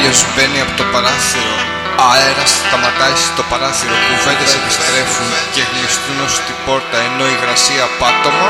ήλιος μπαίνει από το παράθυρο Αέρας σταματάει στο παράθυρο Κουβέντες επιστρέφουν και γλιστούν ως την πόρτα Ενώ η υγρασία πάτωμα